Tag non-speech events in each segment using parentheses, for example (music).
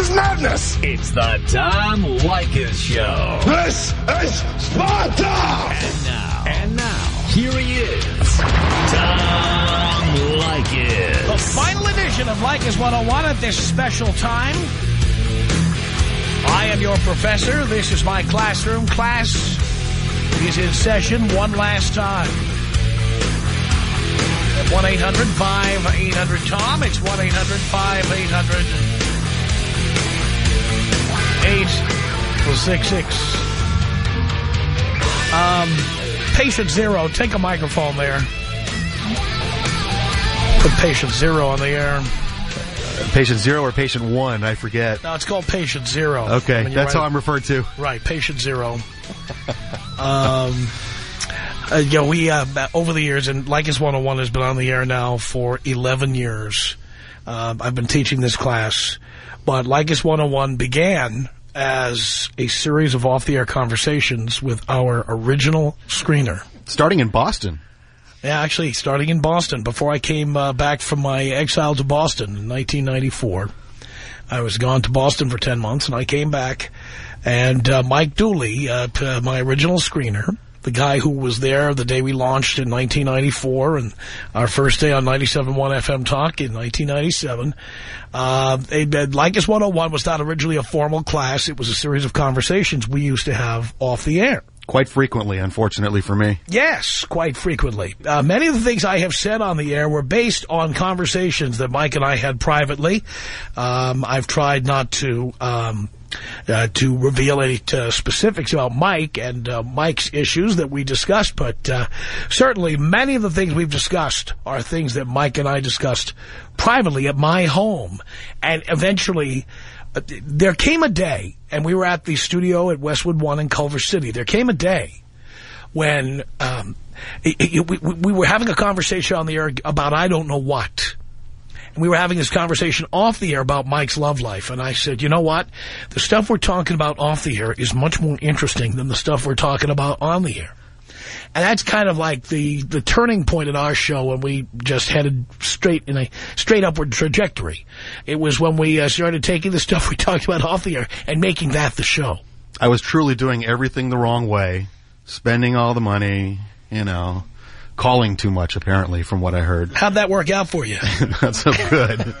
is madness. It's the Tom Leykis Show. This is Sparta. And now, and now, here he is, Tom Leykis. The final edition of Leykis 101 at this special time. I am your professor. This is my classroom. Class is in session one last time. At 1-800-5800-TOM. It's 1-800-5800-866. Um, patient zero, take a microphone there. Put patient zero on the air. Patient zero or patient one, I forget. No, it's called patient zero. Okay, that's how I'm referred to. Right, patient zero. um, uh, yeah, we, uh, over the years, and Like Leykis 101 has been on the air now for 11 years. Um, I've been teaching this class, but Leykis 101 began as a series of off-the-air conversations with our original screener. Starting in Boston. Yeah, actually, starting in Boston. Before I came uh, back from my exile to Boston in 1994, I was gone to Boston for 10 months, and I came back. And uh, Mike Dooley, uh, my original screener, the guy who was there the day we launched in 1994 and our first day on 97.1 FM Talk in 1997. Uh, Leykis 101 was not originally a formal class. It was a series of conversations we used to have off the air. Quite frequently, unfortunately for me. Yes, quite frequently. Uh, many of the things I have said on the air were based on conversations that Mike and I had privately. Um, I've tried not to um, uh, to reveal any uh, specifics about Mike and uh, Mike's issues that we discussed, but uh, certainly many of the things we've discussed are things that Mike and I discussed privately at my home. And eventually, there came a day, and we were at the studio at Westwood One in Culver City. There came a day when um, it, it, we, we were having a conversation on the air about I don't know what. And we were having this conversation off the air about Mike's love life. And I said, you know what? The stuff we're talking about off the air is much more interesting than the stuff we're talking about on the air. And that's kind of like the, the turning point in our show when we just headed straight in a straight upward trajectory. It was when we uh, started taking the (laughs) stuff we talked about off the air and making that the show. I was truly doing everything the wrong way, spending all the money, you know, calling too much, apparently, from what I heard. How'd that work out for you? (laughs) Not so good.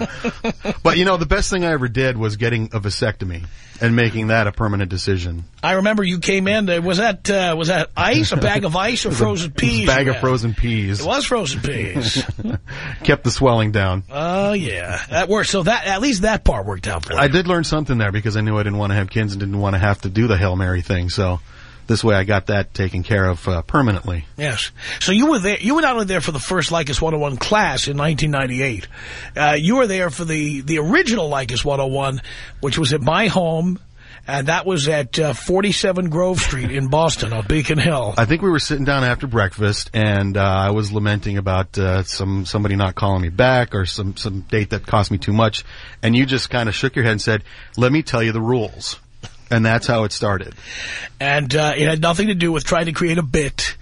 but, you know, the best thing I ever did was getting a vasectomy and making that a permanent decision. I remember you came in. uh, Was that uh, was that ice, a bag of ice, or (laughs) frozen peas? bag of frozen peas. It was frozen peas. (laughs) Kept the swelling down. Oh yeah, that worked. So that at least that part worked out for you. I did learn something there because I knew I didn't want to have kids and didn't want to have to do the Hail Mary thing. So this way I got that taken care of uh, permanently. Yes. So you were there. You were not only there for the first Leykis 101 class in 1998. Uh, you were there for the the original Leykis 101, which was at my home. And that was at uh, 47 Grove Street in Boston on Beacon Hill. I think we were sitting down after breakfast, and uh, I was lamenting about uh, some somebody not calling me back or some some date that cost me too much, and you just kind of shook your head and said, "Let me tell you the rules," and that's how it started. And uh, it had nothing to do with trying to create a bit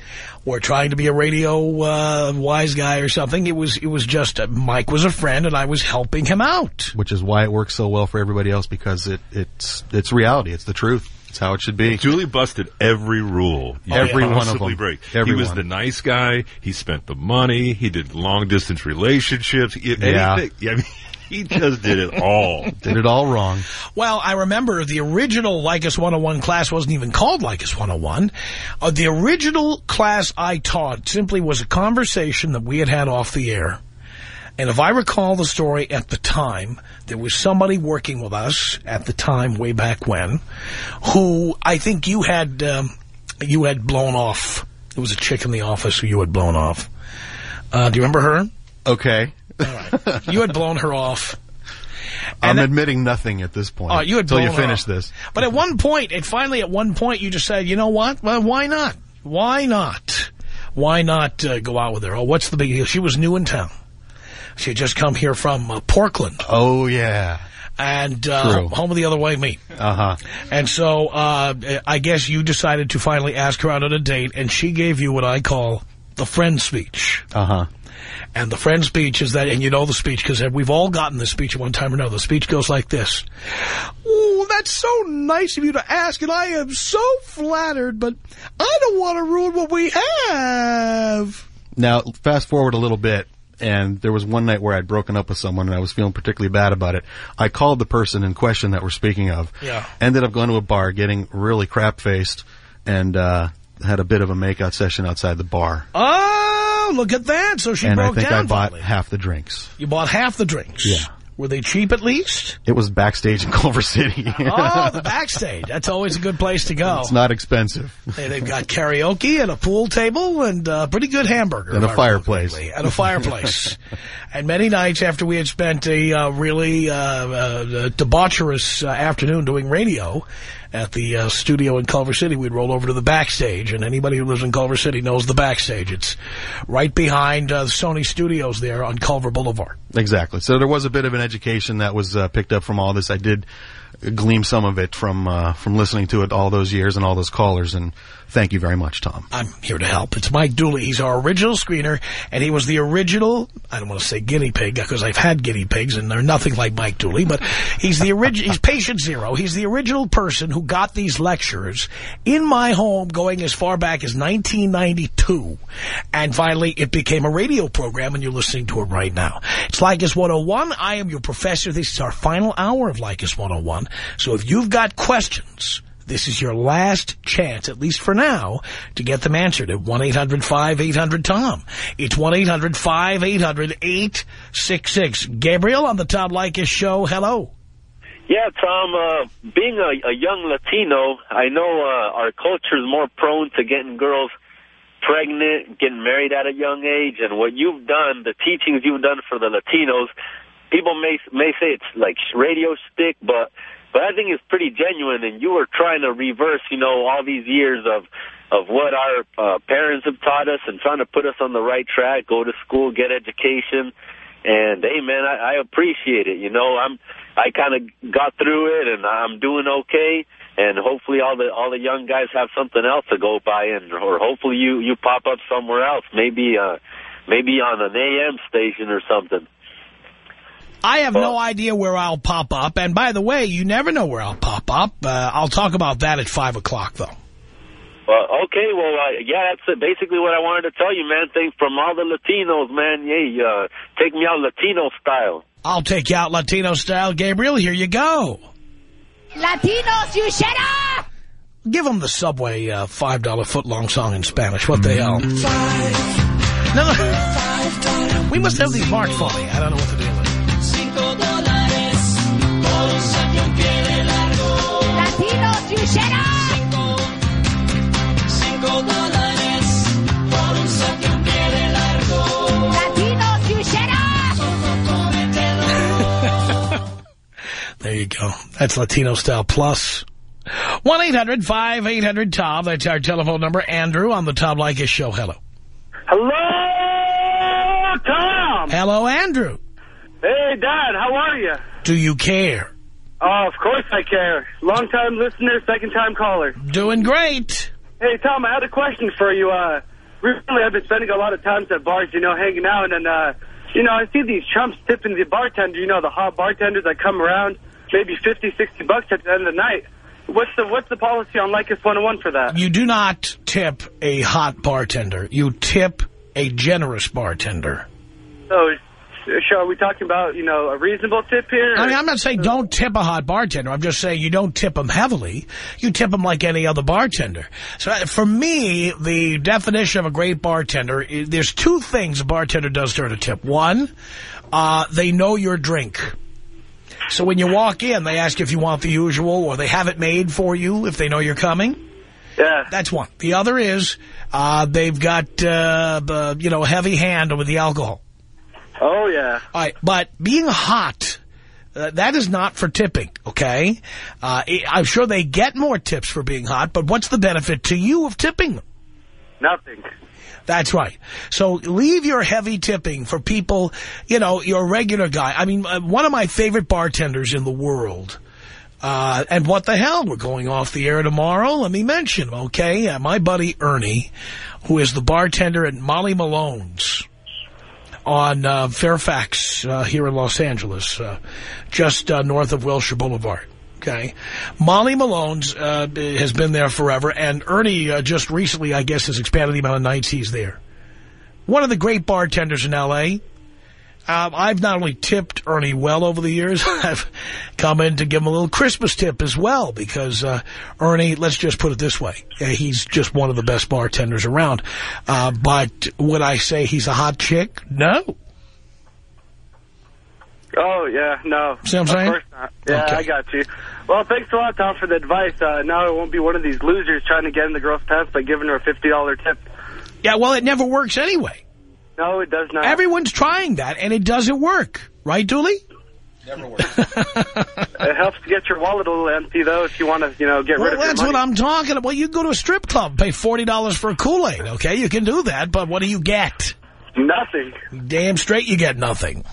or trying to be a radio uh, wise guy or something. It was it was just uh, Mike was a friend and I was helping him out. Which is why it works so well for everybody else because it it's it's reality. It's the truth. It's how it should be. Dooley busted every rule. you Every could one of them. Break. Every he was one. the nice guy. He spent the money. He did long distance relationships. He- Yeah. anything- yeah, I mean, (laughs) he just did it all. Did it all wrong. Well, I remember the original Leykis 101 class wasn't even called Leykis 101. Uh, the original class I taught simply was a conversation that we had had off the air. And if I recall the story at the time, there was somebody working with us at the time, way back when, who I think you had um, you had blown off. There was a chick in the office who you had blown off. Uh, do you remember her? Okay. You had blown her off. (laughs) I'm admitting nothing at this point. Oh, you had until you finish off. this. But at one point, and finally at one point, you just said, you know what? Well, why not? Why not? Why not uh, go out with her? Oh, what's the big deal? She was new in town. She had just come here from uh, Portland Oh yeah. and uh, home of the other way me. Uh huh. And so uh, I guess you decided to finally ask her out on a date, and she gave you what I call the friend speech. Uh huh. And the friend speech is that, and you know the speech because we've all gotten this speech at one time or another. The speech goes like this. Oh, that's so nice of you to ask, and I am so flattered, but I don't want to ruin what we have. Now, fast forward a little bit, and there was one night where I'd broken up with someone and I was feeling particularly bad about it. I called the person in question that we're speaking of. Yeah. Ended up going to a bar, getting really crap faced, and uh, had a bit of a makeout session outside the bar. Oh, look at that. So she and I think down I bought finally. half the drinks. You bought half the drinks. Yeah. Were they cheap at least? It was backstage in (laughs) Culver City. Oh, the backstage. That's always a good place to go. it's not expensive. Hey, they've got karaoke and a pool table and a pretty good hamburger. And a if I remember fireplace. correctly. And a fireplace. (laughs) and many nights after we had spent a uh, really uh, uh, debaucherous uh, afternoon doing radio at the uh, studio in Culver City, we'd roll over to the backstage. And anybody who lives in Culver City knows the backstage. It's right behind uh, Sony Studios there on Culver Boulevard. Exactly. So there was a bit of an education that was uh, picked up from all this. I did glean some of it from uh, from listening to it all those years and all those callers. And thank you very much, Tom. I'm here to help. It's Mike Dooley. He's our original screener, and he was the original, I don't want to say guinea pig, because I've had guinea pigs, and they're nothing like Mike Dooley, but he's the original, he's patient zero. He's the original person who got these lectures in my home going as far back as 1992, and finally it became a radio program, and you're listening to it right now. It's Leykis 101. I am your professor. This is our final hour of Leykis 101. So if you've got questions... This is your last chance, at least for now, to get them answered at 1-800-5800-TOM. It's 1-800-5800-866. Gabriel on the Tom Leykis show. Hello. Yeah, Tom, uh, being a, a young Latino, I know uh, our culture is more prone to getting girls pregnant, getting married at a young age, and what you've done, the teachings you've done for the Latinos, people may may say it's like radio stick, but but I think it's pretty genuine, and you were trying to reverse, you know, all these years of of what our uh, parents have taught us and trying to put us on the right track, go to school, get education, and hey, man, I, I appreciate it. You know, I'm I kind of got through it, and I'm doing okay. And hopefully, all the all the young guys have something else to go by, and or hopefully you you pop up somewhere else, maybe uh maybe on an AM station or something. I have no idea where I'll pop up. And by the way, you never know where I'll pop up. Uh, I'll talk about that at 5 o'clock, though. Well, okay, well, uh, yeah, that's uh, basically what I wanted to tell you, man. Thanks from all the Latinos, man. Hey, uh, take me out Latino style. I'll take you out Latino style. Gabriel, here you go. Latinos, you shut up! Give them the Subway uh, $5 footlong song in Spanish. What the hell? No, no. (laughs) We must have these marked funny. I don't know what to do you go. That's Latino Style Plus. 1-800-5800-TOM. That's our telephone number. Andrew on the Tom Leykis Show. Hello. Hello, Tom. Hello, Andrew. Hey, Dad. How are you? Do you care? Oh, of course I care. Long time listener, second time caller. Doing great. Hey, Tom. I had a question for you. Uh, recently, I've been spending a lot of times at bars, you know, hanging out, and uh, you know, I see these chumps tipping the bartender. You know, the hot bartenders that come around, maybe 50, 60 bucks at the end of the night. What's the what's the policy on Leykis 101 for that? You do not tip a hot bartender. You tip a generous bartender. So, so are we talking about you know a reasonable tip here? I mean, I'm not saying don't tip a hot bartender. I'm just saying you don't tip them heavily. You tip them like any other bartender. So uh, for me, the definition of a great bartender, there's two things a bartender does to earn a tip. One, uh, they know your drink. So when you walk in, they ask if you want the usual or they have it made for you if they know you're coming. yeah. That's one. The other is uh, they've got, uh, you know, a heavy hand with the alcohol. Oh yeah. All right, but being hot, uh, that is not for tipping, okay? Uh, I'm sure they get more tips for being hot, but what's the benefit to you of tipping them? Nothing. That's right. So leave your heavy tipping for people, you know, your regular guy. I mean, uh, one of my favorite bartenders in the world Uh, and what the hell? We're going off the air tomorrow. Let me mention, okay? Uh, my buddy Ernie, who is the bartender at Molly Malone's on uh, Fairfax uh, here in Los Angeles, uh, just north of Wilshire Boulevard. Okay, Molly Malone's uh, has been there forever, and Ernie uh, just recently, I guess, has expanded the amount of nights he's there. One of the great bartenders in L.A. Um, I've not only tipped Ernie well over the years, (laughs) I've come in to give him a little Christmas tip as well because uh, Ernie, let's just put it this way, he's just one of the best bartenders around. Uh, but would I say he's a hot chick? No. Oh, yeah, no. See what I'm of saying? course not. Yeah, Okay. I got you. Well, thanks a lot, Tom, for the advice. Uh, now I won't be one of these losers trying to get in the girl's pants by giving her a $50 tip. Yeah, well, it never works anyway. No, it does not. Everyone's trying that, and it doesn't work. Right, Dooley? Never (laughs) works. it helps to get your wallet a little empty, though, if you want to, you know, get rid Well, of your that's money. what I'm talking about. Well, you go to a strip club, pay $40 for a Kool-Aid, okay? You can do that, but what do you get? Nothing. Damn straight you get nothing.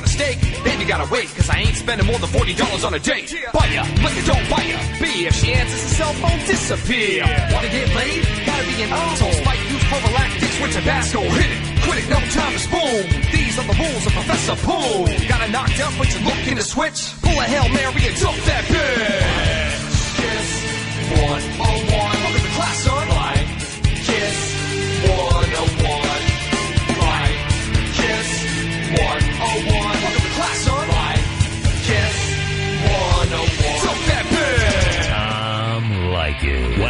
want a steak? Then you gotta wait, cause I ain't spending more than $40 on a date. Buy ya, liquor don't buy ya. B, if she answers the cell phone, disappear. Wanna get laid? Gotta be an asshole. Oh. Spike use prophylactics with Tabasco. Hit it, quit it, no time to spoon. These are the rules of Professor Poole. Gotta knock up, but you're looking to switch. Pull a Hail Mary and dump that bitch. Kiss, one, on one. Look at the class, on Like, kiss, one, on one. Kiss, one.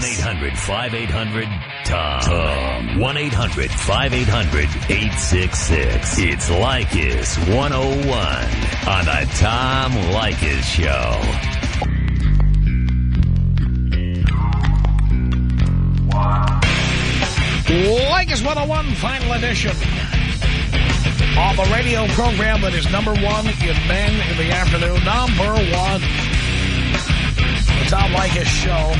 1 800 5800 Tom. 1 800 5800 866. It's Leykis 101 on the Tom Leykis Show. Leykis 101 Final Edition of the radio program that is number one in men in the afternoon. Number one. The Tom Leykis Show.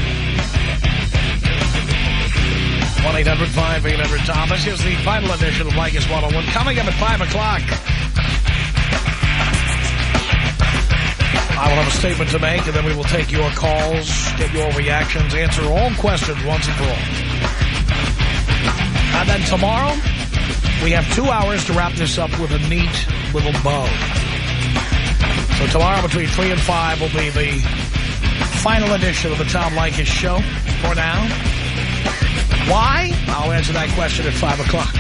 1-800-5800-TOM. This is the final edition of Leykis 101. Coming up at 5 o'clock. I will have a statement to make, and then we will take your calls, get your reactions, answer all questions once and for all. And then tomorrow, we have two hours to wrap this up with a neat little bow. So tomorrow between 3 and 5 will be the final edition of the Tom Leykis Show for now. Why? I'll answer that question at 5 o'clock.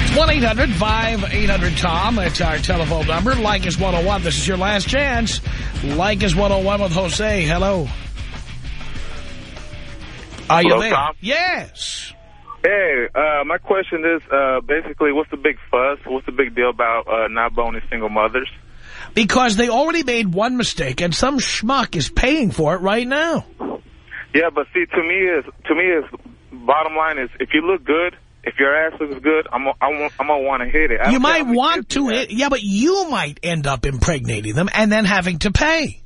It's 1-800-5800-TOM. That's our telephone number. Leykis 101. This is your last chance. Leykis 101 with Jose. Hello. Are you there? Tom? Yes. Hey, uh, my question is uh, basically, what's the big fuss? What's the big deal about uh, not boning single mothers? Because they already made one mistake, and some schmuck is paying for it right now. Yeah, but see, to me is to me is bottom line is if you look good, if your ass looks good, I'm I'm gonna want to hit it. I You might want to, hit, yeah, but you might end up impregnating them and then having to pay.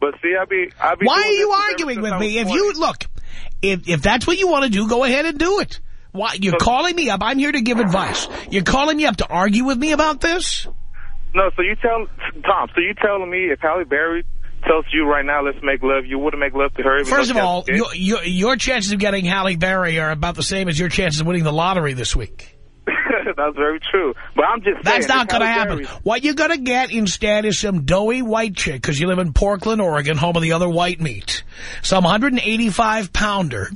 But see, I be I be. Why are you arguing with me? If you look, if if that's what you want to do, go ahead and do it. Why you're calling me up? I'm here to give advice. You're calling me up to argue with me about this? No, so you tell Tom. So you telling me if Halle Berry tells you right now, let's make love, you wouldn't make love to her? First of all, your, your your chances of getting Halle Berry are about the same as your chances of winning the lottery this week. (laughs) that's very true. But I'm just saying That's saying, not going to happen. What you're going to get instead is some doughy white chick, because you live in Portland, Oregon, home of the other white meat. Some 185-pounder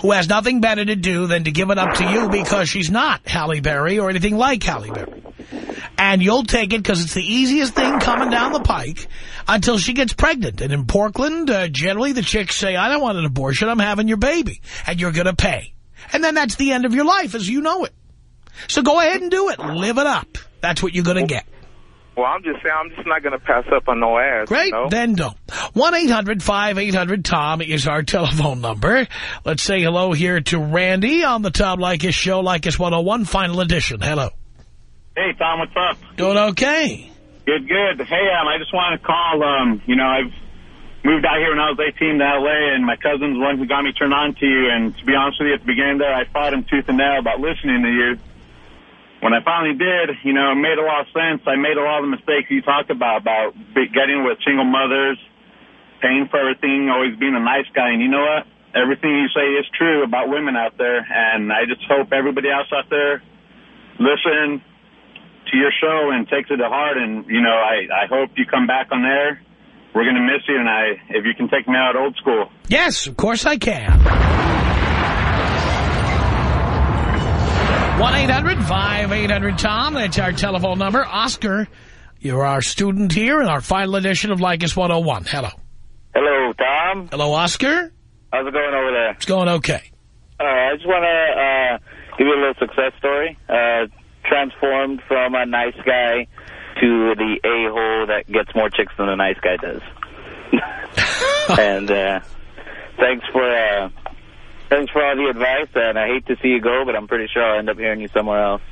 who has nothing better to do than to give it up to you because she's not Halle Berry or anything like Halle Berry. And you'll take it because it's the easiest thing coming down the pike until she gets pregnant. And in Portland, uh, generally the chicks say, I don't want an abortion, I'm having your baby. And you're going to pay. And then that's the end of your life as you know it. So go ahead and do it. Live it up. That's what you're going to get. Well, I'm just saying, I'm just not going to pass up on no ass. Great, You know? then don't. 1-800-5800-TOM is our (laughs) telephone number. Let's say hello here to Randy on the Tom Leykis Show, Leykis 101, final edition. Hello. Hey, Tom, what's up? Doing okay? Good, good. Hey, um, I just want to call, um, you know, I've moved out here when I was 18 to L.A., and my cousin's the one who got me turned on to you. And to be honest with you, at the beginning there, I fought him tooth and nail about listening to you. When I finally did, you know, it made a lot of sense. I made a lot of the mistakes you talked about, about getting with single mothers, paying for everything, always being a nice guy. And you know what? Everything you say is true about women out there. And I just hope everybody else out there listen to your show and takes it to heart. And, you know, I, I hope you come back on there. We're going to miss you. And I, if you can take me out old school. Yes, of course I can. 1-800-5800-TOM. That's our telephone number. Oscar, you're our student here in our final edition of Leykis 101. Hello. Hello, Tom. Hello, Oscar. How's it going over there? It's going okay. Uh, I just want to uh, give you a little success story. Uh, transformed from a nice guy to the a-hole that gets more chicks than a nice guy does. (laughs) and uh, thanks for uh, thanks for all the advice. And I hate to see you go, but I'm pretty sure I'll end up hearing you somewhere else.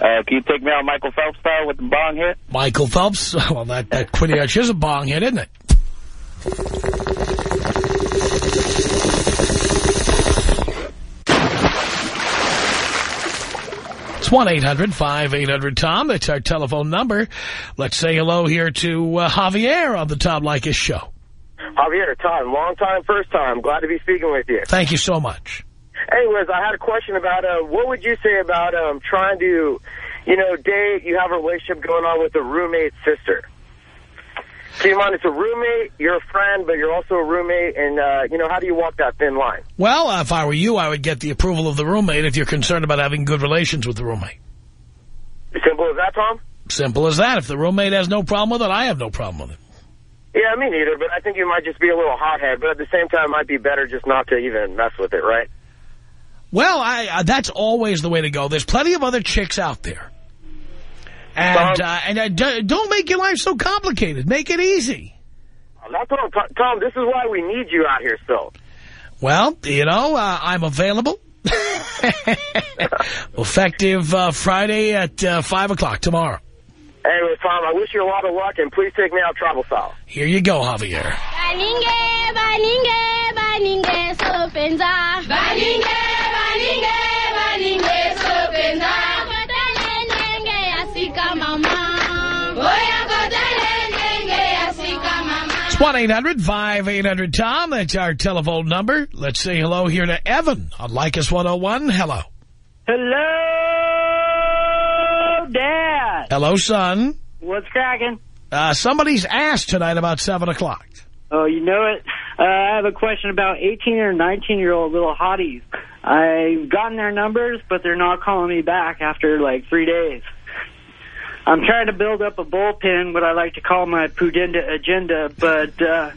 Uh, can you take me out Michael Phelps style with the bong hit? Michael Phelps. (laughs) Well, that, that much is a bong hit, isn't it? It's 1-800-5800-TOM. That's our telephone number. Let's say hello here to uh, Javier on the Tom Leykis show. Javier, Tom, long time, first time. Glad to be speaking with you. Thank you so much. Anyways, I had a question about uh, what would you say about um, trying to, you know, date, you have a relationship going on with a roommate's sister. Keep in mind, it's a roommate, you're a friend, but you're also a roommate, and, uh, you know, how do you walk that thin line? Well, if I were you, I would get the approval of the roommate if you're concerned about having good relations with the roommate. Simple as that, Tom? Simple as that. If the roommate has no problem with it, I have no problem with it. Yeah, me neither, but I think you might just be a little hothead, but at the same time, it might be better just not to even mess with it, right? Well, I uh, that's always the way to go. There's plenty of other chicks out there. And, uh, and uh, don't make your life so complicated. Make it easy. That's what I'm Tom, this is why we need you out here still. Well, you know, uh, I'm available. (laughs) Effective uh, Friday at uh, 5 o'clock tomorrow. Anyway, Tom, I wish you a lot of luck, and please take me out travel style. Here you go, Javier. Baninge, baninge, baninge, sopenza. Baninge, baninge, baninge, sopenza. Kotele nenge asika mama. Oya kotele nenge asika mama. It's 1-800-5800-TOM. That's our telephone number. Let's say hello here to Evan on Leykis 101. Hello. Hello, Dad. Hello, son. What's cracking? Uh, somebody's asked tonight about 7 o'clock. Oh, you know it. Uh, I have a question about 18 or 19-year-old little hotties. I've gotten their numbers, but they're not calling me back after, like, three days. I'm trying to build up a bullpen, what I like to call my Pudenda agenda, but, uh,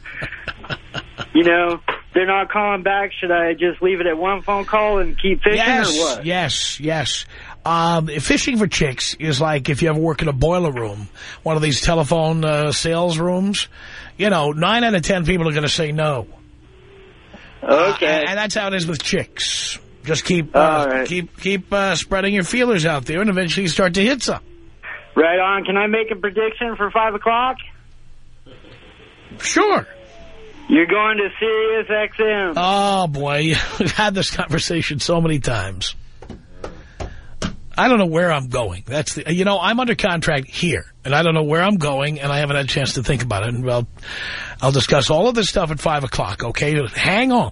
you know, they're not calling back. Should I just leave it at one phone call and keep fishing yes, or what? Yes, yes. Um, fishing for chicks is like if you ever work in a boiler room, one of these telephone uh, sales rooms. You know, nine out of ten people are going to say no. Okay. Uh, and, and that's how it is with chicks. Just keep uh, right. keep keep uh, spreading your feelers out there, and eventually you start to hit some. Right on. Can I make a prediction for 5 o'clock? Sure. You're going to Sirius XM. Oh, boy. (laughs) We've had this conversation so many times. I don't know where I'm going. That's the, you know, I'm under contract here, and I don't know where I'm going, and I haven't had a chance to think about it. And well, I'll discuss all of this stuff at 5 o'clock, okay? Hang on.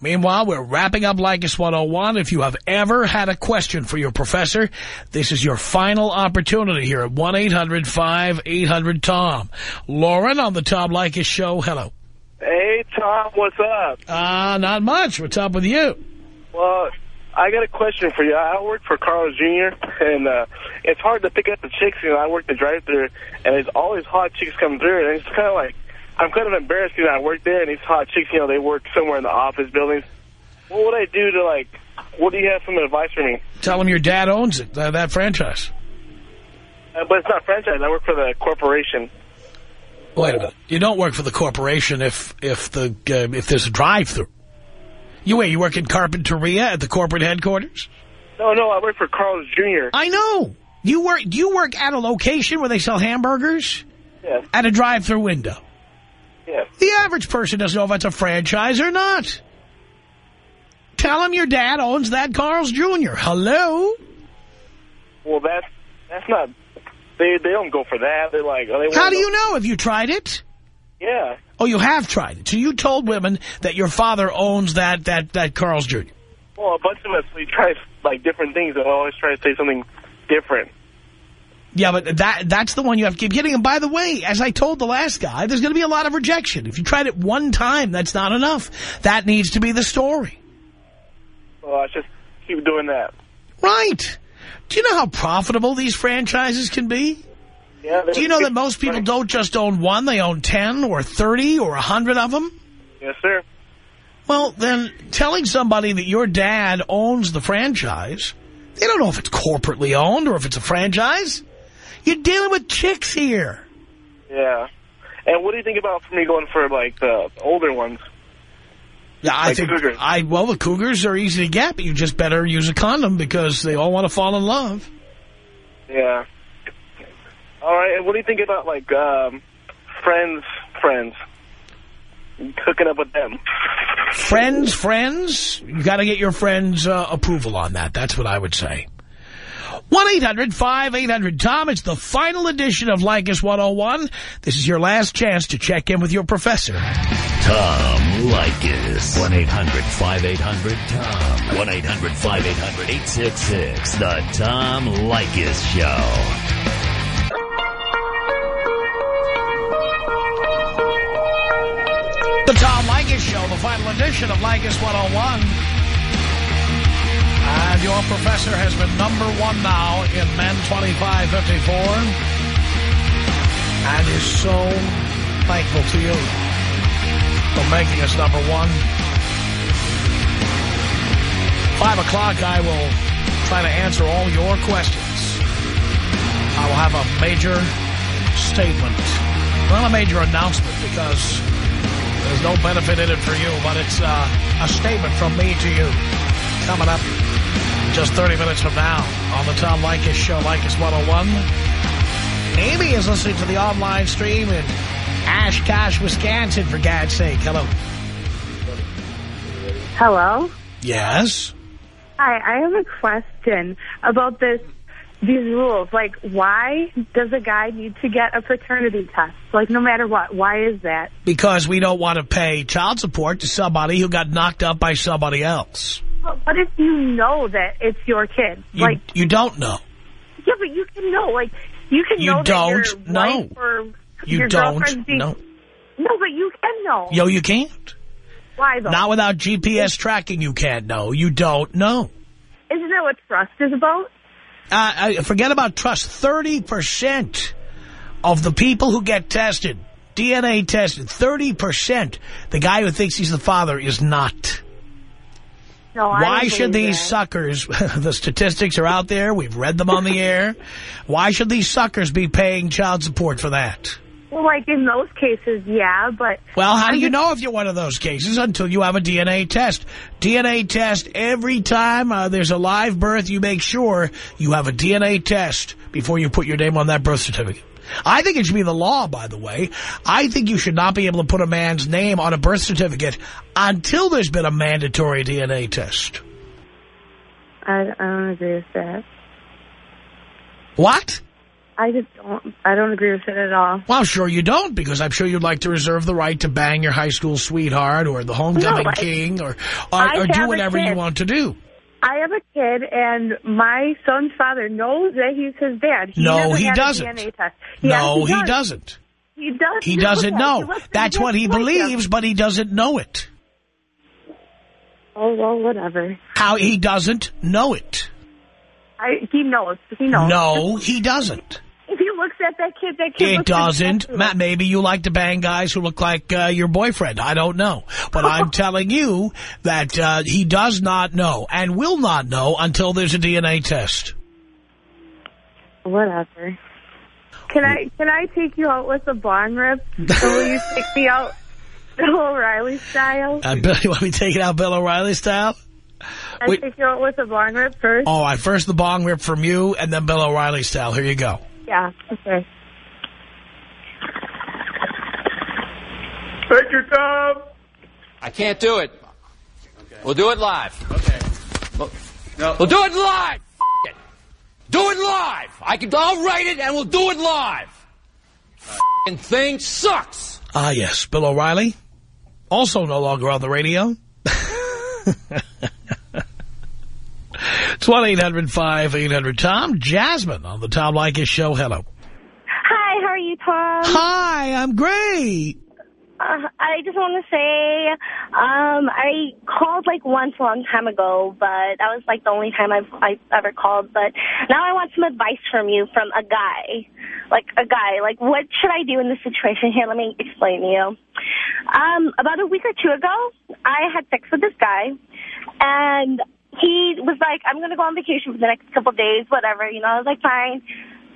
Meanwhile, we're wrapping up Leykis 101. If you have ever had a question for your professor, this is your final opportunity here at 1-800-5800-TOM. Lauren on the Tom Leykis show. Hello. Hey, Tom, what's up? Uh, not much. What's up with you? Well, I got a question for you. I work for Carl's Jr., and uh, it's hard to pick up the chicks. You know, I work the drive-thru, and there's always hot chicks coming through, and it's kind of like, I'm kind of embarrassed because I work there, and these hot chicks, you know, they work somewhere in the office buildings. What would I do to, like, what do you have some advice for me? Tell them your dad owns it, uh, that franchise. Uh, but it's not franchise. I work for the corporation. Wait a minute. You don't work for the corporation if if the uh, if there's a drive-through. You wait. You work in Carpinteria at the corporate headquarters. No, no, I work for Carl's Jr. I know. You work. Do you work at a location where they sell hamburgers? Yes. At a drive-through window. Yes. The average person doesn't know if it's a franchise or not. Tell him your dad owns that Carl's Jr. Hello? Well, that's that's not. They they don't go for that. They're like, oh, they How do you know? Have you tried it? Yeah. Oh, you have tried it. So you told women that your father owns that that that Carl's Jr. Well, a bunch of us we try like different things and always try to say something different. Yeah, but that that's the one you have to keep hitting. And by the way, as I told the last guy, there's going to be a lot of rejection. If you tried it one time, that's not enough. That needs to be the story. So I just keep doing that. Right. Do you know how profitable these franchises can be? Yeah. Do you know that most people don't just own one, they own 10 or 30 or 100 of them? Yes, sir. Well, then telling somebody that your dad owns the franchise, they don't know if it's corporately owned or if it's a franchise. You're dealing with chicks here. Yeah. And what do you think about me going for like the older ones? Yeah, I Like think cougars. I well the cougars are easy to get, but you just better use a condom because they all want to fall in love. Yeah. All right. And what do you think about like um, friends, friends, hooking up with them? Friends, friends, you got to get your friends' uh, approval on that. That's what I would say. 1-800-5800-TOM. It's the final edition of Leykis 101. This is your last chance to check in with your professor. Tom Leykis. 1-800-5800-TOM. 1-800-5800-866. The Tom Leykis Show. The Tom Leykis Show, the final edition of Leykis 101. And your professor has been number one now in Men 2554. And is so thankful to you for making us number one. Five o'clock, I will try to answer all your questions. I will have a major statement. Not a major announcement because there's no benefit in it for you, but it's uh, a statement from me to you. Coming up just 30 minutes from now on the Tom Leykis Show, Leykis 101. Amy is listening to the online stream in Oshkosh, Wisconsin, for God's sake. Hello. Hello. Yes? Hi, I have a question about this these rules. Like, why does a guy need to get a paternity test? Like, no matter what, why is that? Because we don't want to pay child support to somebody who got knocked up by somebody else. But what if you know that it's your kid? You, like, you don't know. yeah, but you can know. Like, you can You know that your don't know. or You your don't girlfriend's being- know. No, but you can know. Yo, you can't. Why though? Not without GPS tracking, you can't know. You don't know. Isn't that what trust is about? Uh, I- forget about trust. 30% of the people who get tested, DNA tested, 30%, the guy who thinks he's the father is not. No, Why should these that. suckers, (laughs) the statistics are out there, we've read them on the air, why should these suckers be paying child support for that? Well, like in those cases, yeah, but Well, how do you know if you're one of those cases until you have a DNA test? DNA test every time uh, there's a live birth, you make sure you have a DNA test before you put your name on that birth certificate. I think it should be the law, by the way. I think you should not be able to put a man's name on a birth certificate until there's been a mandatory DNA test. I, I don't agree with that. What? I just don't. I don't agree with it at all. Well, sure you don't, because I'm sure you'd like to reserve the right to bang your high school sweetheart or the homecoming No, I- king or, or, or do whatever you want to do. I have a kid, and my son's father knows that he's his dad. He No, he doesn't. A DNA test. no, he, does. doesn't. He does. He doesn't know. He That's what he like him. believes, but he doesn't know it. Oh well, whatever. How he doesn't know it. I he knows. He knows. No, he doesn't. Looks at that kid, that kid. It doesn't. Matt, maybe you like to bang guys who look like uh, your boyfriend. I don't know. But (laughs) I'm telling you that uh, he does not know and will not know until there's a DNA test. Whatever. Can I can I take you out with a bong rip? or will you take me out (laughs) Bill O'Reilly style? Uh, Bill, you want me to take it out Bill O'Reilly style? I wait. take you out with a bong rip first. All right, first the bong rip from you and then Bill O'Reilly style. Here you go. Yeah. Okay. Thank you, Tom. I can't do it. Okay. We'll do it live. Okay. We'll, we'll do it live. It. Do it live. I can. I'll write it and we'll do it live. F***ing thing sucks. Ah, yes, Bill O'Reilly, also no longer on the radio. (laughs) it's 1-800-5800-TOM. Jasmine on the Tom Leykis Show. Hello. Hi, how are you, Tom? Hi, I'm great. Uh, I just want to say, um, I called like once a long time ago, but that was like the only time I've, I've ever called. But now I want some advice from you, from a guy, like a guy. Like, what should I do in this situation? Here, let me explain to you. Um, about a week or two ago, I had sex with this guy, and he was like, I'm going to go on vacation for the next couple of days, whatever. You know, I was like, fine.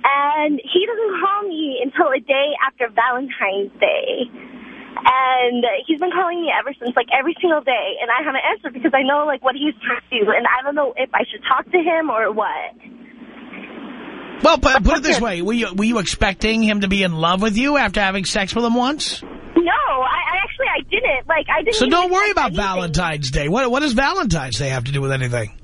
And he doesn't call me until a day after Valentine's Day. And he's been calling me ever since, like every single day. And I haven't answered because I know like what he's trying to do. And I don't know if I should talk to him or what. Well, but put it this way. Were you, were you expecting him to be in love with you after having sex with him once? No, I, I actually, I didn't. Like, I didn't So don't worry about anything. Valentine's Day. What, what does Valentine's Day have to do with anything?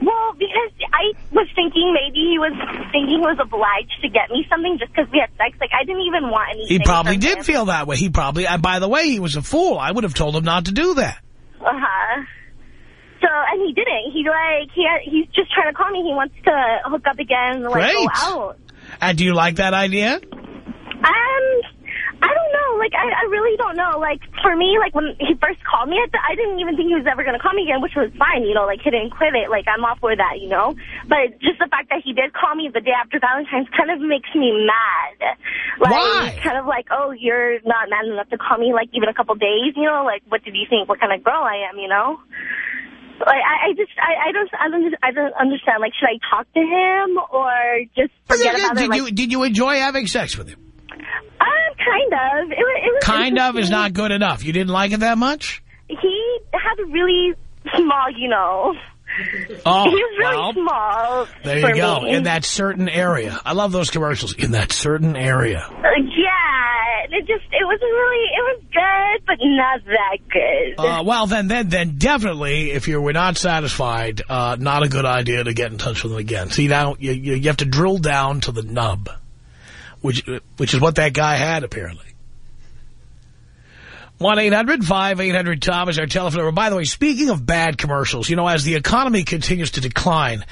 Well, because I was thinking maybe he was thinking he was obliged to get me something just because we had sex. Like, I didn't even want anything. He probably did him. feel that way. He probably, and by the way, he was a fool. I would have told him not to do that. Uh-huh. So, and he didn't. He, like, he he's just trying to call me. He wants to hook up again and, like, go Great. out. And do you like that idea? Um, I don't know. Like, I, I really don't know. Like, for me, like, when he first called me, I, didn't even think he was ever going to call me again, which was fine, you know, like, it and quit it. Like, I'm all for that, you know? But just the fact that he did call me the day after Valentine's kind of makes me mad. Like, Why? Kind of like, oh, you're not man enough to call me, like, even a couple days, you know? Like, what did you think? What kind of girl I am, you know? Like, I, I just, I, I don't, I don't, I don't understand. Like, should I talk to him or just oh, forget about did it? Like, you did you enjoy having sex with him? Um, kind of. It, was- it was Kind of is not good enough. You didn't like it that much? He had a really small, you know. Oh, (laughs) he was really well, small. There you go. me. In that certain area. I love those commercials. In that certain area. Uh, yeah, it just, it wasn't really, it was good, but not that good. Uh, well, then, then, then definitely, if you were not satisfied, uh, not a good idea to get in touch with them again. See, now you, you, you have to drill down to the nub, which, which is what that guy had, apparently. 1-800-5800-TOM is our telephone number. By the way, speaking of bad commercials, you know, as the economy continues to decline,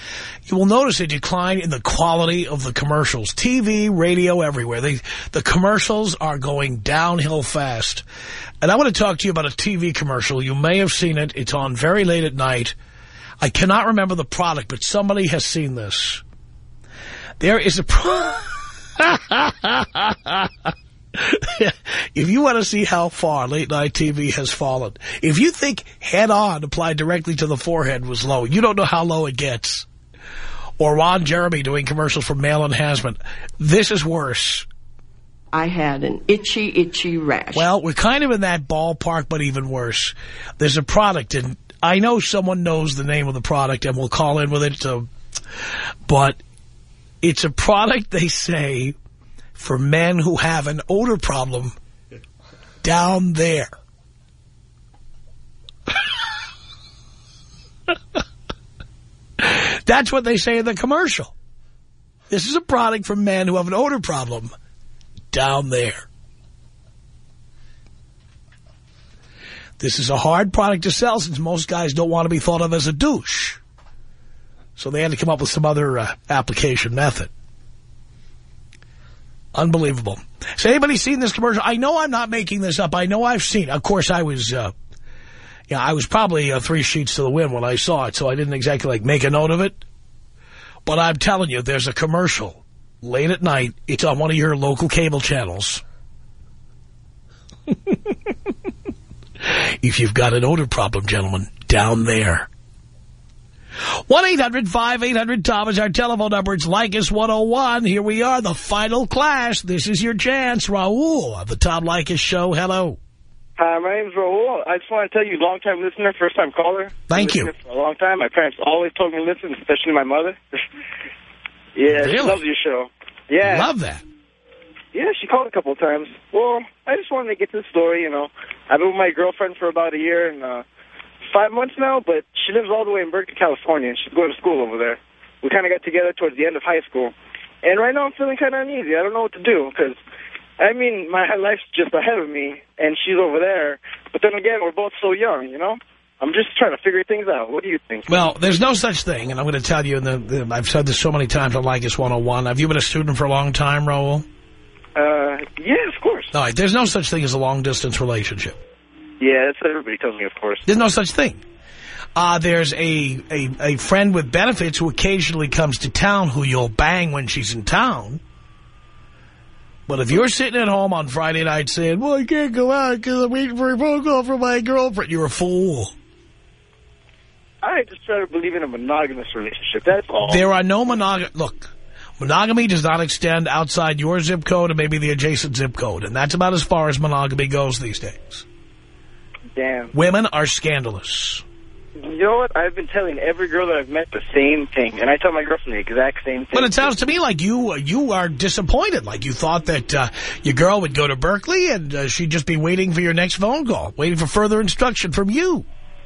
you will notice a decline in the quality of the commercials. TV, radio, everywhere. They, the commercials are going downhill fast. And I want to talk to you about a TV commercial. You may have seen it. It's on very late at night. I cannot remember the product, but somebody has seen this. There is a... Pro (laughs) (laughs) if you want to see how far late-night TV has fallen, if you think head-on applied directly to the forehead was low, you don't know how low it gets. Or Ron Jeremy doing commercials for Mail and Hasman. This is worse. I had an itchy, itchy rash. Well, we're kind of in that ballpark, but even worse. There's a product, and I know someone knows the name of the product and will call in with it, to, but it's a product, they say, for men who have an odor problem down there. (laughs) That's what they say in the commercial. This is a product for men who have an odor problem down there. This is a hard product to sell since most guys don't want to be thought of as a douche. So they had to come up with some other uh, application method. Unbelievable. Has anybody seen this commercial? I know I'm not making this up. I know I've seen it. Of course, I was, uh, yeah, I was probably uh, three sheets to the wind when I saw it, so I didn't exactly, like, make a note of it. But I'm telling you, there's a commercial late at night. It's on one of your local cable channels. (laughs) if you've got an odor problem, gentlemen, down there. 1-800-5800-TOM is our telephone number. It's Leykis 101. Here we are, the final class. This is your chance. Raul of the Tom Leykis Show. Hello. Hi, my name's Raul. I just want to tell you, long-time listener, first-time caller. Thank you. For a long time. My parents always told me to listen, especially my mother. (laughs) yeah, she loves your show. Yeah. Love that. Yeah, she called a couple of times. Well, I just wanted to get to the story, you know. I've been with my girlfriend for about a year and uh, five months now, but she lives all the way in Berkeley, California, and she's going to school over there. We kind of got together towards the end of high school. And right now I'm feeling kind of uneasy. I don't know what to do because, I mean, my (laughs) life's just ahead of me, and she's over there. But then again, we're both so young, you know? I'm just trying to figure things out. What do you think? Well, there's no such thing, and I'm going to tell you, in the, the, I've said this so many times on Leykis 101. Have you been a student for a long time, Raul? Uh, yeah, of course. All right, there's no such thing as a long-distance relationship. Yeah, that's what everybody tells me, of course. There's no such thing. Uh, there's a, a, a friend with benefits who occasionally comes to town who you'll bang when she's in town. But if you're sitting at home on Friday night saying, well, I can't go out because I'm waiting for a phone call from my girlfriend, you're a fool. I just try to believe in a monogamous relationship. That's all. There are no monogamy. Look, monogamy does not extend outside your zip code and maybe the adjacent zip code. And that's about as far as monogamy goes these days. Damn. Women are scandalous. You know what? I've been telling every girl that I've met the same thing. And I tell my girlfriend the exact same thing. But it sounds to me like you uh, you are disappointed. Like you thought that uh, your girl would go to Berkeley and uh, she'd just be waiting for your next phone call, waiting for further instruction from you.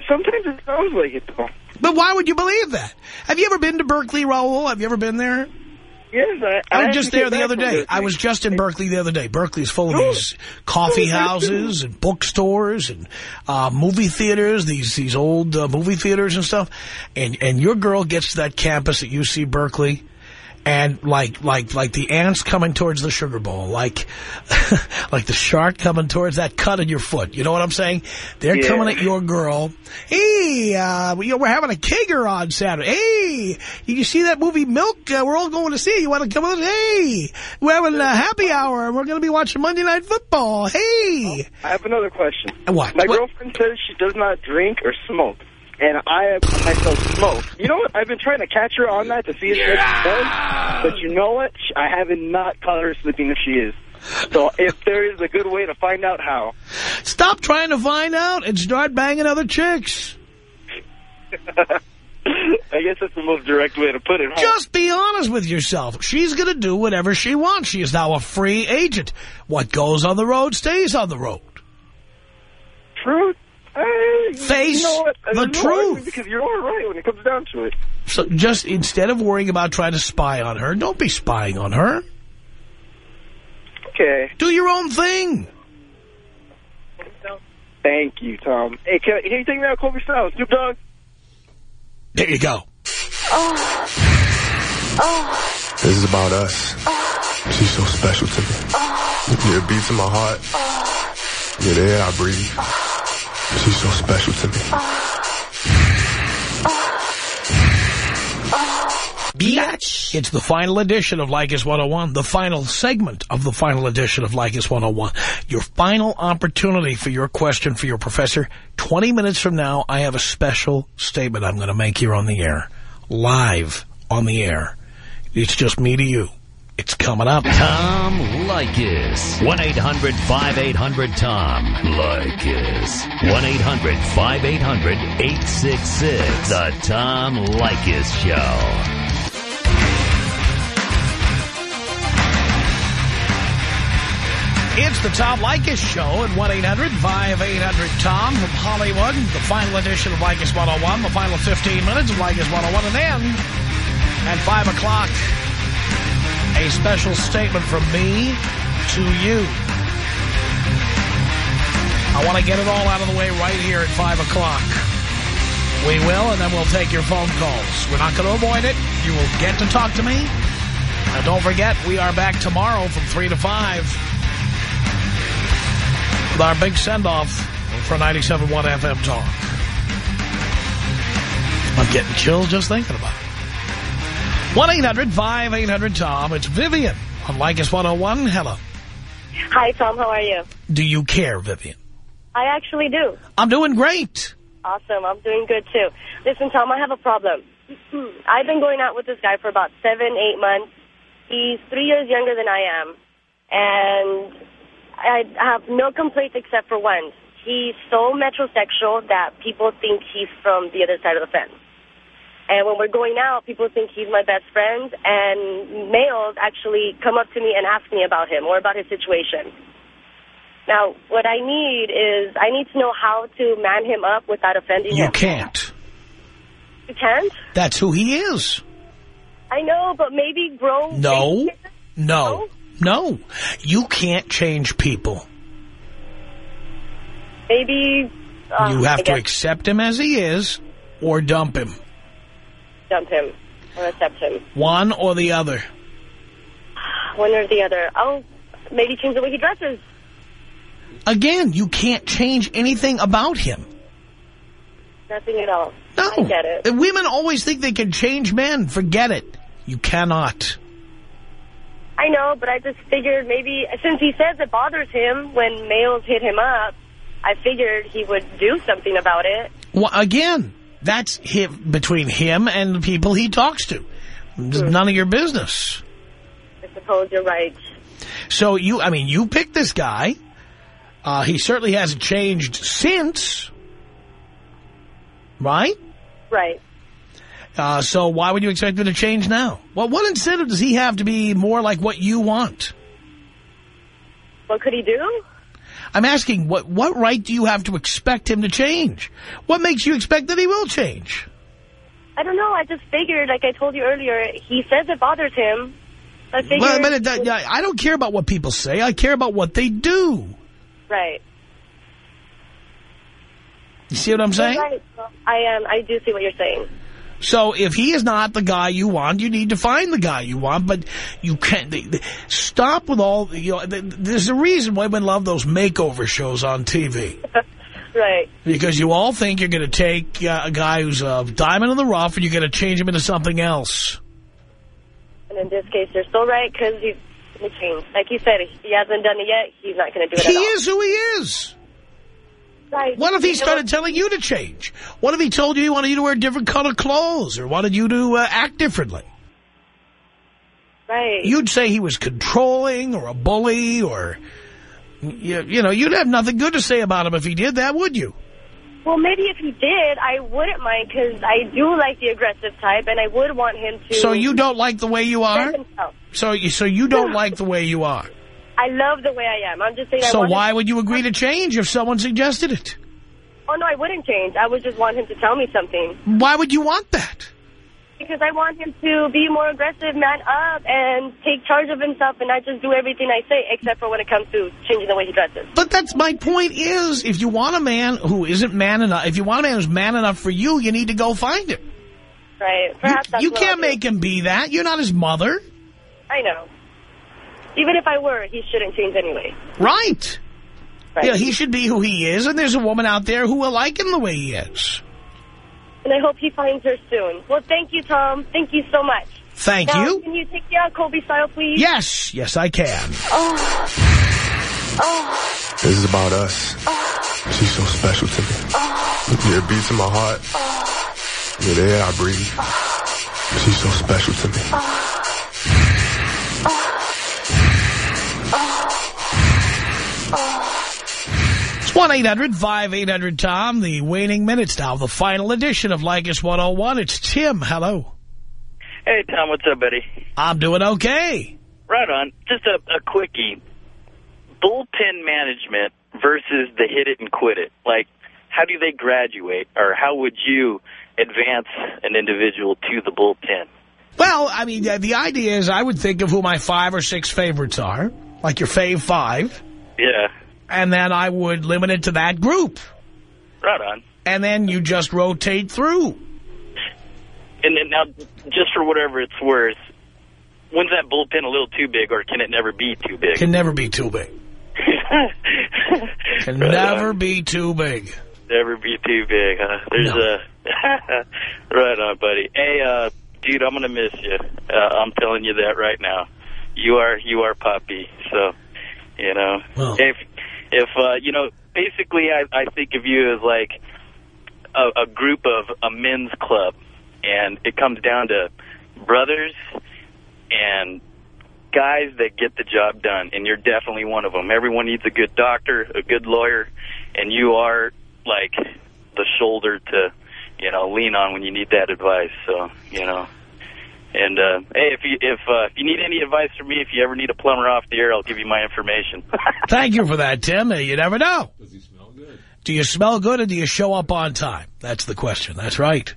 Sometimes it sounds like it, though. But why would you believe that? Have you ever been to Berkeley, Raul? Have you ever been there? Yes, I, I I was just there the other day. I was just in Berkeley the other day. Berkeley is full of these coffee houses and bookstores and uh, movie theaters, these these old uh, movie theaters and stuff. And and your girl gets to that campus at UC Berkeley, and like like like the ants coming towards the sugar bowl, like (laughs) like the shark coming towards that cut in your foot. You know what I'm saying? They're Yeah. coming at your girl. Hey, uh, we- we're having a kegger on Saturday. Hey, you see that movie Milk? Uh, we're all going to see it. You want to come with us? Hey, we're having a happy hour. and We're going to be watching Monday Night Football. Hey. I have another question. What? My What? girlfriend says she does not drink or smoke. And I myself smoke. You know what? I've been trying to catch her on that to see if she does. But you know what? I haven't not caught her sleeping if she is. So if there is a good way to find out how. Stop trying to find out and start banging other chicks. (laughs) I guess that's the most direct way to put it. huh? Just be honest with yourself. She's going to do whatever she wants. She is now a free agent. What goes on the road stays on the road. Truth. I, Face you know the There's no argument truth. Because you're all right when it comes down to it. So just instead of worrying about trying to spy on her, don't be spying on her. Okay. Do your own thing. Thank you, Tom. Hey, can, can you take me out Kobe style? Snoop Dogg? There you go. Oh. Oh. This is about us. She's so special to me. Yeah, it beats in my heart. Yeah, the air I breathe. She's so special to me. Biatch. It's the final edition of Leykis 101, the final segment of the final edition of Leykis 101. Your final opportunity for your question for your professor. 20 minutes from now, I have a special statement I'm going to make here on the air. Live on the air. It's just me to you. It's coming up. Tom Leykis. 1-800-5800-TOM. Leykis. 1-800-5800-866. The Tom Leykis Show. It's the Tom Leykis Show at 1-800-5800-TOM from Hollywood. The final edition of Leykis 101, the final 15 minutes of Leykis 101. And then, at 5 o'clock, a special statement from me to you. I want to get it all out of the way right here at 5 o'clock. We will, and then we'll take your phone calls. We're not going to avoid it. You will get to talk to me. And don't forget, we are back tomorrow from 3 to 5 with our big send-off for 97.1 FM Talk. I'm getting chills just thinking about it. 1-800-5800-TOM. It's Vivian on Leykis 101. Hello. Hi, Tom. How are you? Do you care, Vivian? I actually do. I'm doing great. Awesome. I'm doing good, too. Listen, Tom, I have a problem. (clears throat) I've been going out with this guy for about seven, eight months. He's three years younger than I am. And I have no complaints except for one. He's so metrosexual that people think he's from the other side of the fence. And when we're going out, people think he's my best friend, and males actually come up to me and ask me about him or about his situation. Now, what I need is I need to know how to man him up without offending You him. can't. You can't? That's who he is. I know, but maybe grow... No, no, no. You can't change people. Maybe... Uh, you have to accept him as he is or dump him. Dump him or accept him. One or the other. One or the other. I'll maybe change the way he dresses. Again, you can't change anything about him. Nothing at all. No. I get it. Women always think they can change men. Forget it. You cannot. I know, but I just figured maybe, since he says it bothers him when males hit him up, I figured he would do something about it. Well, again, that's him, between him and the people he talks to. It's none of your business. I suppose you're right. So you, I mean, you picked this guy. Uh, he certainly hasn't changed since. Right? Right. Uh, so why would you expect him to change now? Well, what incentive does he have to be more like what you want? What could he do? I'm asking, what what right do you have to expect him to change? What makes you expect that he will change? I don't know. I just figured, like I told you earlier, he says it bothers him. I figured... Well, but it, I don't care about what people say. I care about what they do. Right. You see what I'm saying? Right. I am. I do see what you're saying. So if he is not the guy you want, you need to find the guy you want. But you can't they- they- stop with all. You know, there's a reason women love those makeover shows on TV (laughs) Right. because you all think you're going to take uh, a guy who's a diamond in the rough and you're going to change him into something else. And in this case, you're so right because he's to. Like you said, he hasn't done it yet. He's not going to do it He at all. is who he is. Right. What if he started telling you to change? What if he told you he wanted you to wear different color clothes or wanted you to uh, act differently? Right. You'd say he was controlling or a bully or, you, you know, you'd have nothing good to say about him if he did that, would you? Well, maybe if he did, I wouldn't mind because I do like the aggressive type, and I would want him to. So you don't like the way you are? himself. So you, so you don't like the way you are? I love the way I am. I'm just saying. I So why would you agree to change if someone suggested it? oh no, I wouldn't change. I would just want him to tell me something Why would you want that? because I want him to be more aggressive, man up, and take charge of himself, and not just do everything I say, except for when it comes to changing the way he dresses. But that's my point is, if you want a man who isn't man enough, if you want a man who's man enough for you, you need to go find him. Right? Perhaps that's You can't make him be that. You're not his mother. I know. Even if I were, he shouldn't change anyway. Right. Right. Yeah, he should be who he is, and there's a woman out there who will like him the way he is. And I hope he finds her soon. Well, thank you, Tom. Thank you so much. Thank now, you. Can you take me out Kobe style, please? Yes, yes, I can. Oh. Oh. This is about us. She's so special to me. Yeah, it beats in my heart. Yeah, the air I breathe. She's so special to me. Oh. Oh. It's 1-800-5800-TOM, the waning minutes now, the final edition of Leykis 101. It's Tim. Hello. Hey, Tom, what's up, buddy? I'm doing okay. Right on. Just a, a quickie. Bullpen management versus the hit it and quit it. Like, how do they graduate, or how would you advance an individual to the bullpen? Well, I mean, the idea is I would think of who my five or six favorites are, like your fave five, Yeah, and then I would limit it to that group. right on. And then you just rotate through. And then now, just for whatever it's worth, when's that bullpen a little too big, or can it never be too big? Can never be too big. (laughs) Can Right never on. be too big. Never be too big, huh? There's a (laughs) right on, buddy. Hey, uh, dude, I'm gonna miss you. Uh, I'm telling you that right now. You are you are Poppy. So, you know, if if uh, you know, basically, I I think of you as like a, a group of a men's club, and it comes down to brothers and guys that get the job done, and you're definitely one of them. Everyone needs a good doctor, a good lawyer, and you are like the shoulder to, you know, lean on when you need that advice. So, you know. And uh, hey, if you if uh, if you need any advice from me, if you ever need a plumber off the air, I'll give you my information. (laughs) (laughs) Thank you for that, Tim. Uh, You never know. Does he smell good? Do you smell good or do you show up on time? That's the question. That's right.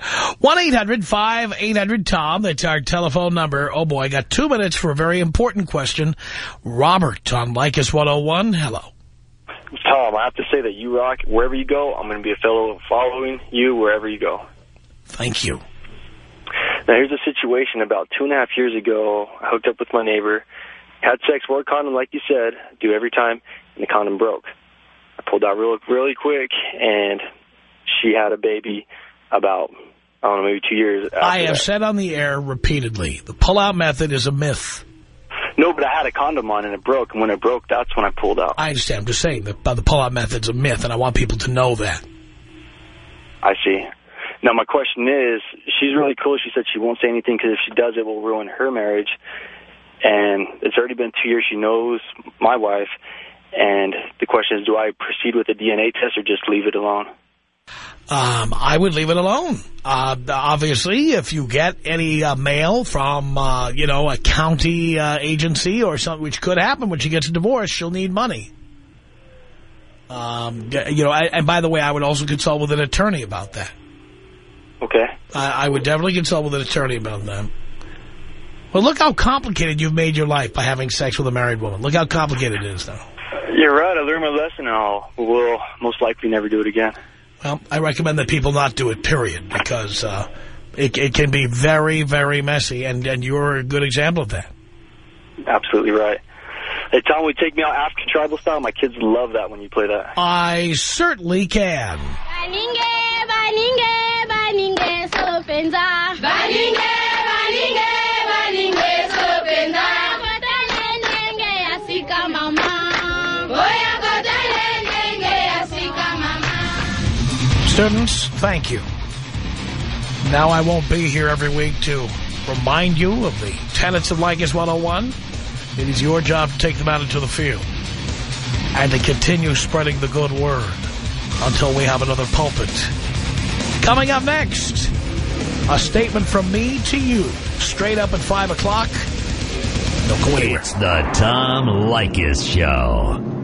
1-800-5800-TOM. That's our telephone number. Oh, boy, I got two minutes for a very important question. Robert on Leykis 101. Hello. Tom, I have to say that you rock. Wherever you go, I'm going to be a fellow following you wherever you go. Thank you. Now, here's a situation. About two and a half years ago, I hooked up with my neighbor, had sex, wore a condom like you said, do every time, and the condom broke. I pulled out real, really quick, and she had a baby about, I don't know, maybe two years after I have that. said on the air repeatedly, the pull-out method is a myth. No, but I had a condom on, and it broke, and when it broke, that's when I pulled out. I understand. I'm just saying that uh, the pull-out method's a myth, and I want people to know that. I see. Now, my question is, she's really cool. She said she won't say anything because if she does, it will ruin her marriage. And it's already been two years. She knows my wife. And the question is, do I proceed with a DNA test or just leave it alone? Um, I would leave it alone. Uh, obviously, if you get any uh, mail from, uh, you know, a county uh, agency or something, which could happen when she gets a divorce, she'll need money. Um, you know, I, and by the way, I would also consult with an attorney about that. Okay. I, I would definitely consult with an attorney about that. Well, look how complicated you've made your life by having sex with a married woman. Look how complicated it is now. You're right. I learned my lesson, and I'll will most likely never do it again. Well, I recommend that people not do it, period, because uh, it, it can be very, very messy, and, and you're a good example of that. Absolutely right. Hey, Tom, we take me out African tribal style. My kids love that when you play that. I certainly can. Baninge, baninge, baninge, sopenza. Baninge, baninge, baninge, sopenza. Kotale nenge asika mama. Boya kotale nenge asika mama. Students, thank you. Now I won't be here every week to remind you of the tenets of Leykis 101. It is your job to take them out into the field and to continue spreading the good word until we have another pulpit. Coming up next, a statement from me to you, straight up at 5 o'clock. Anywhere. It's the Tom Leykis Show.